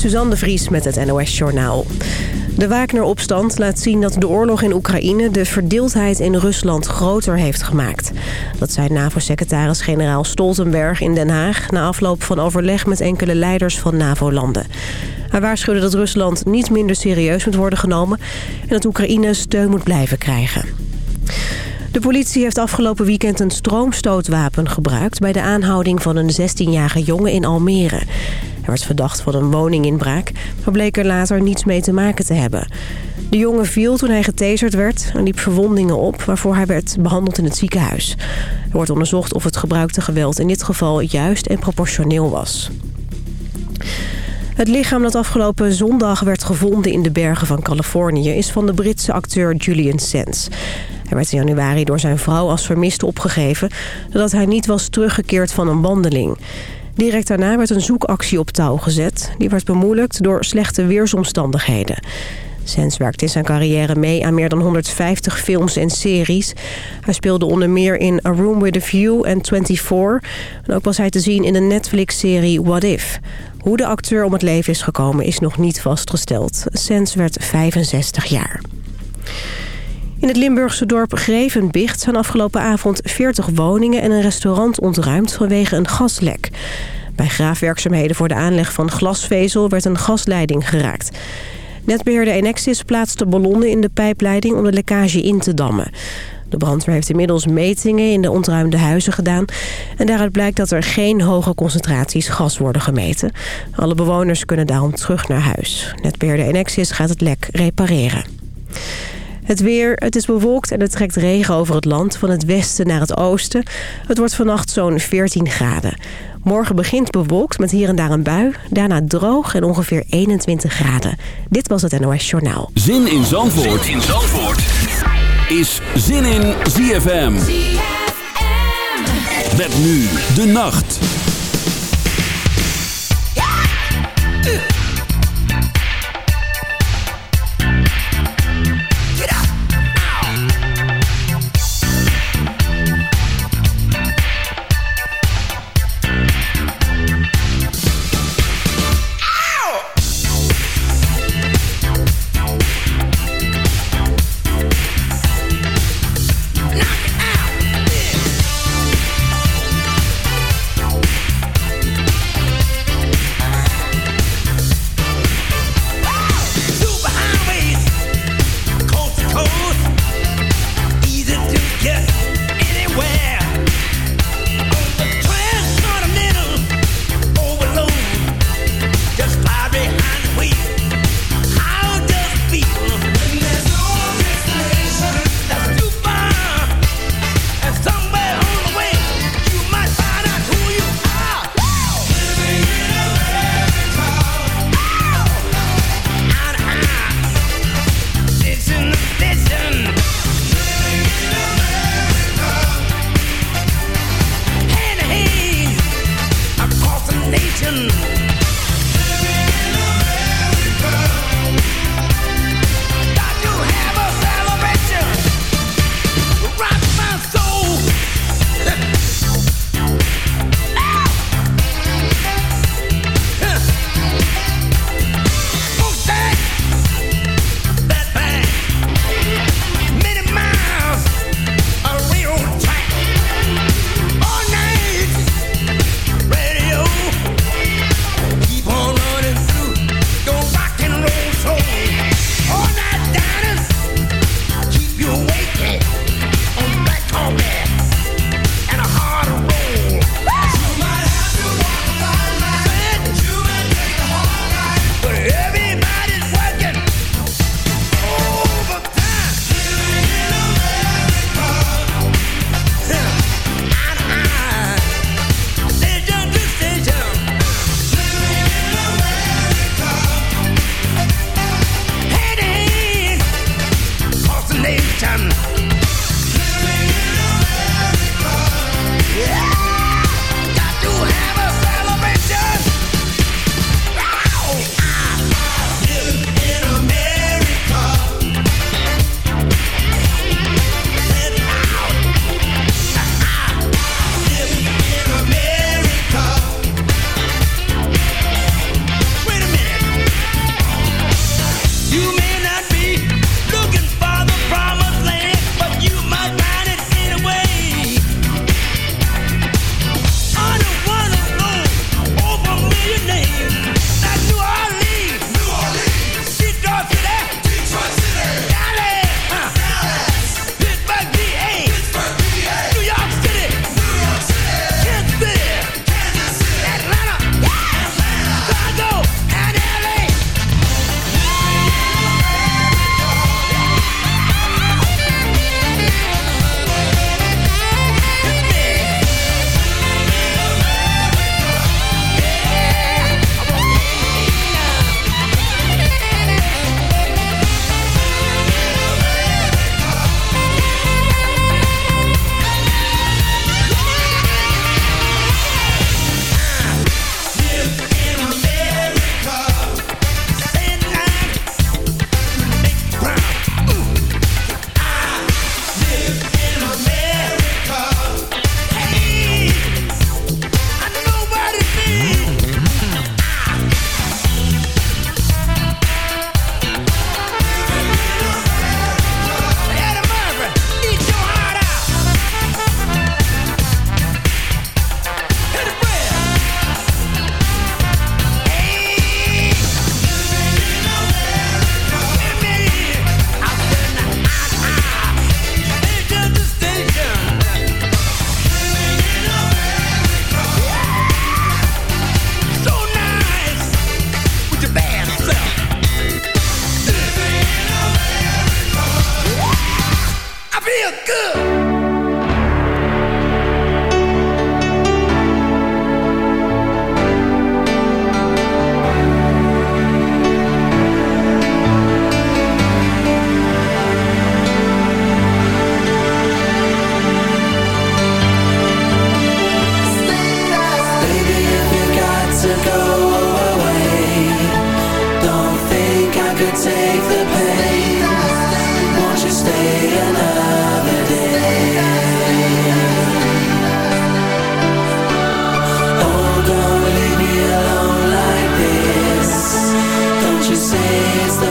Suzanne de Vries met het NOS Journaal. De Wagner-opstand laat zien dat de oorlog in Oekraïne... de verdeeldheid in Rusland groter heeft gemaakt. Dat zei NAVO-secretaris-generaal Stoltenberg in Den Haag... na afloop van overleg met enkele leiders van NAVO-landen. Hij waarschuwde dat Rusland niet minder serieus moet worden genomen... en dat Oekraïne steun moet blijven krijgen. De politie heeft afgelopen weekend een stroomstootwapen gebruikt... bij de aanhouding van een 16-jarige jongen in Almere. Werd verdacht van een woninginbraak... maar bleek er later niets mee te maken te hebben. De jongen viel toen hij getaserd werd en liep verwondingen op... waarvoor hij werd behandeld in het ziekenhuis. Er wordt onderzocht of het gebruikte geweld in dit geval juist en proportioneel was. Het lichaam dat afgelopen zondag werd gevonden in de bergen van Californië... is van de Britse acteur Julian Sands. Hij werd in januari door zijn vrouw als vermist opgegeven... nadat hij niet was teruggekeerd van een wandeling. Direct daarna werd een zoekactie op touw gezet. Die werd bemoeilijkt door slechte weersomstandigheden. Sens werkte in zijn carrière mee aan meer dan 150 films en series. Hij speelde onder meer in A Room with a View en 24. En ook was hij te zien in de Netflix-serie What If. Hoe de acteur om het leven is gekomen is nog niet vastgesteld. Sens werd 65 jaar. In het Limburgse dorp Grevenbicht zijn afgelopen avond 40 woningen en een restaurant ontruimd vanwege een gaslek. Bij graafwerkzaamheden voor de aanleg van glasvezel werd een gasleiding geraakt. Netbeheerder Enexis plaatste ballonnen in de pijpleiding om de lekkage in te dammen. De brandweer heeft inmiddels metingen in de ontruimde huizen gedaan. En daaruit blijkt dat er geen hoge concentraties gas worden gemeten. Alle bewoners kunnen daarom terug naar huis. Netbeheerder Enexis gaat het lek repareren. Het weer, het is bewolkt en het trekt regen over het land van het westen naar het oosten. Het wordt vannacht zo'n 14 graden. Morgen begint bewolkt met hier en daar een bui. Daarna droog en ongeveer 21 graden. Dit was het NOS Journaal. Zin in Zandvoort, zin in Zandvoort. is Zin in ZFM. ZFM. Met nu de nacht.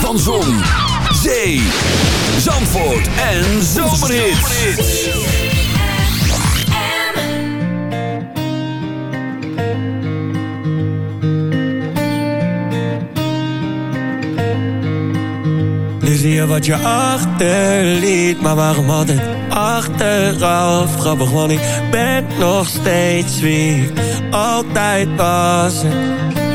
Van Zon, Zee, Zandvoort en Zomerhits. Nu zie je wat je achterliet, maar waarom altijd achteraf? Grappig, want ik ben nog steeds wie altijd was.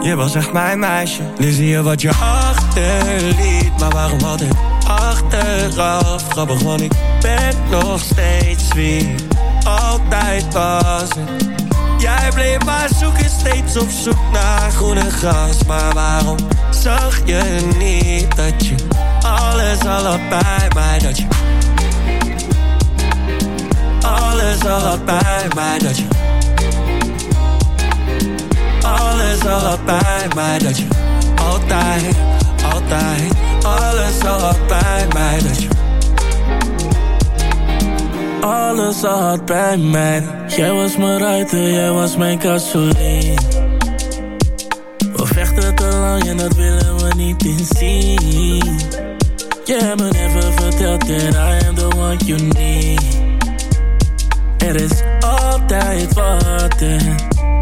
Je was echt mijn meisje. Nu zie je wat je achterliet. Maar waarom altijd achteraf? Grappig, want ik ben nog steeds wie Altijd was Jij bleef maar zoeken, steeds op zoek naar groene gras. Maar waarom zag je niet dat je alles al had bij mij? Dat je alles al had bij mij Dat je alles al bij mij Dat je altijd, altijd Alles al bij mij Dat je alles al bij mij. Jij was mijn ruiter, jij was mijn gasoline We vechten te lang en dat willen we niet inzien Je hebt me never verteld that I am the one you need. Er is altijd wat en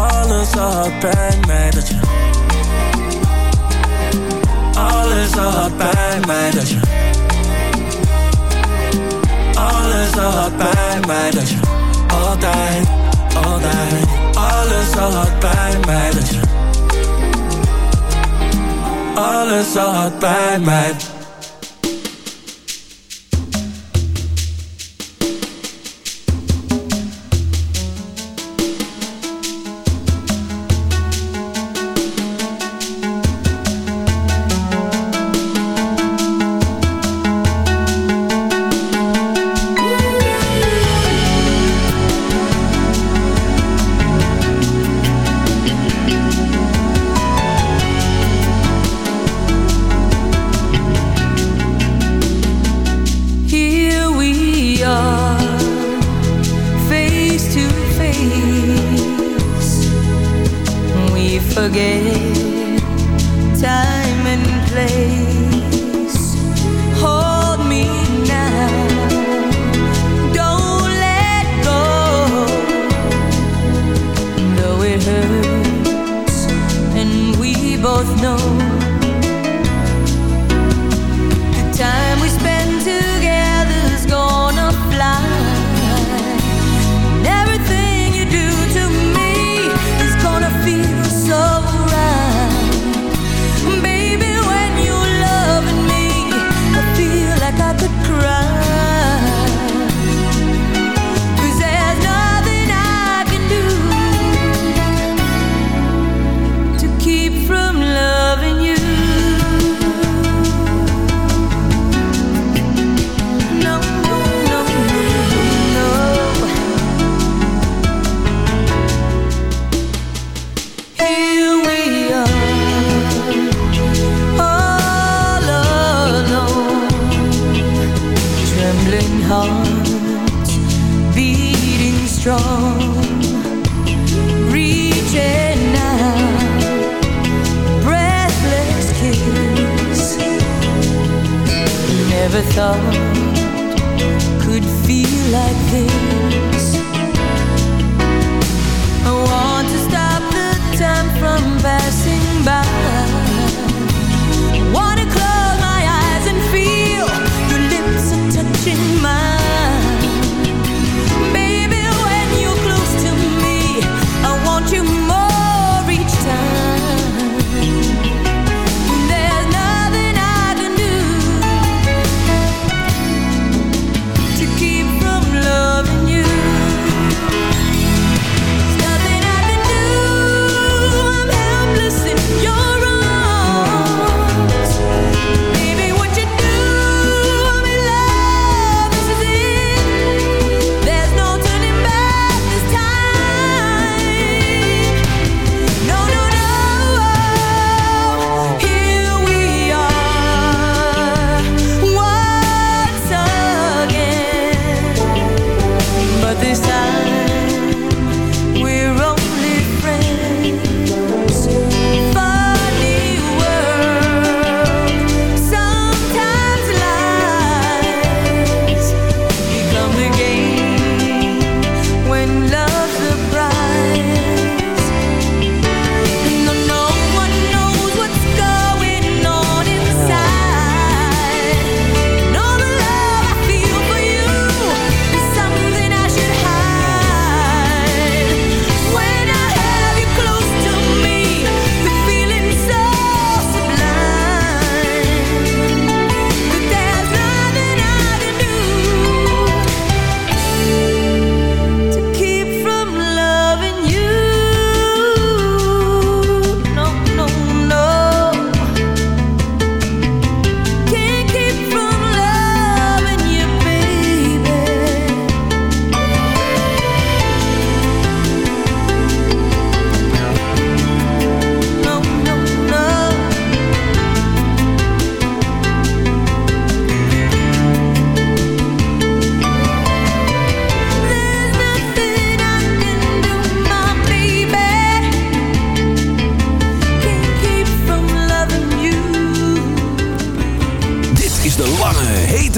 alles had bij mij Dat je alles had bij mij Dat je alles had bij mij Dat je altijd, altijd Alles had bij mij Dat je alles had bij mij forget.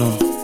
know.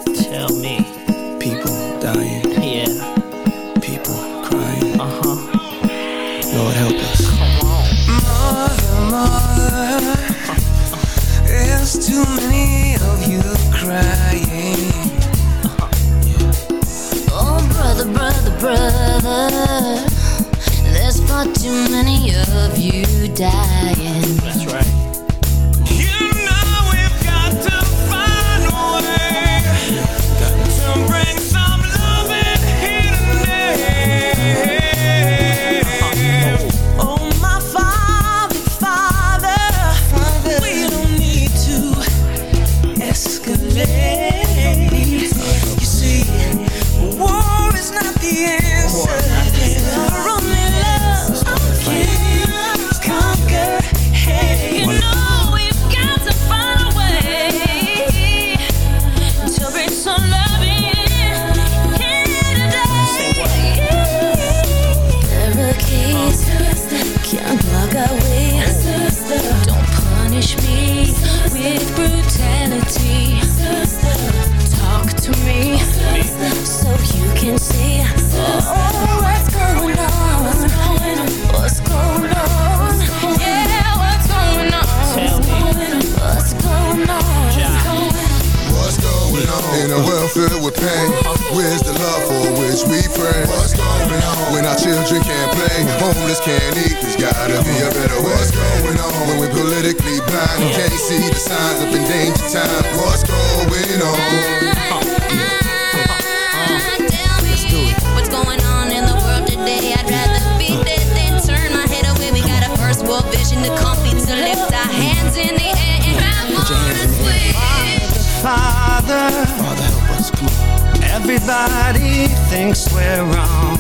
Everybody thinks we're wrong.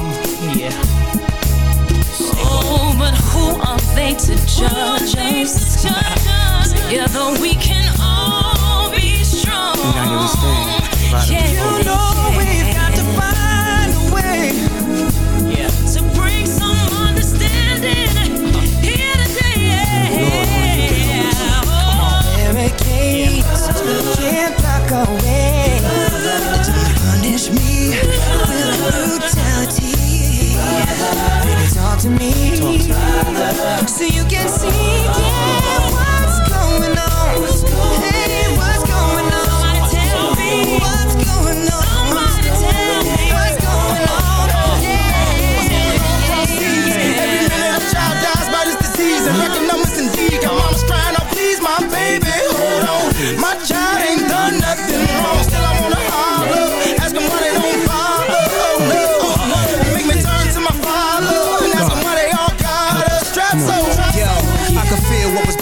Yeah. Oh, but who are they to judge us? Together we can all be strong. We gotta understand. Yeah, you know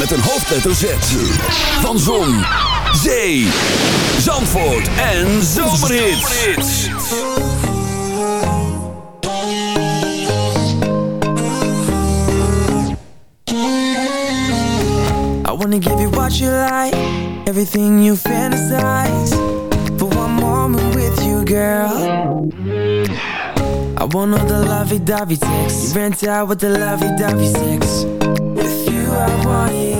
Met een hoofdletter Z. Van Zon, Zee, Zandvoort en Zomerhits. I wanna give you what you like, everything you fantasize. For one moment with you, girl. I want all the lovey-dovey sex You rent out with the lovey-dovey sex With you I want it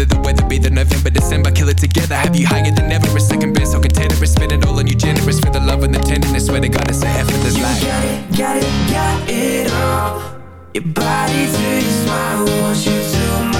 Whether the weather be the November, December, kill it together. Have you higher than ever? A second best, so container, spend it all on you, generous for the love and the tenderness. Swear to God, it's a effortless you life. got it, got it, got it all. Your body to your smile, want you to my